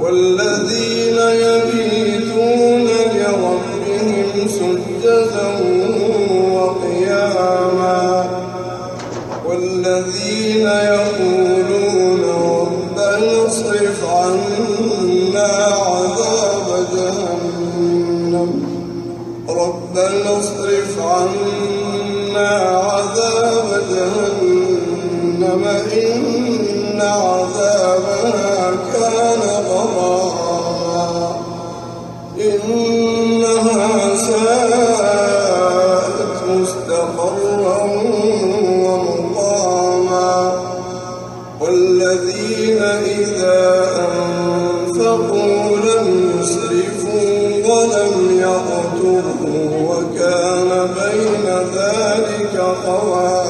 والذين يبيتون لربهم سجدا وقياما والذين يقولون ربنا اصرف عنا عذاب جهنم. ربنا اصرف عنا عذاب جهنم. إن عذابها كان إنها ساءت مستقرا ومقاما. والذين إذا أنفقوا لم يسرفوا ولم يقتروا وكان بين ذلك قواما.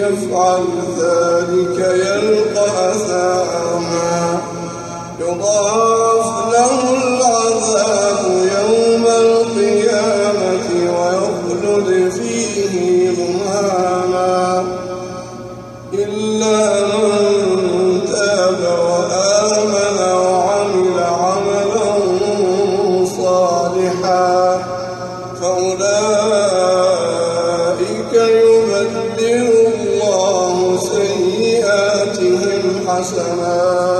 يفعل ذلك يلقى أثاما يضاعف له العذاب سيئاتهم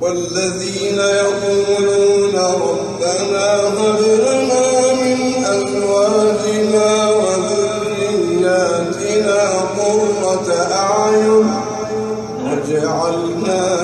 والذين يقولون ربنا هب لنا من أزواجنا وذرياتنا قرة أعين واجعلنا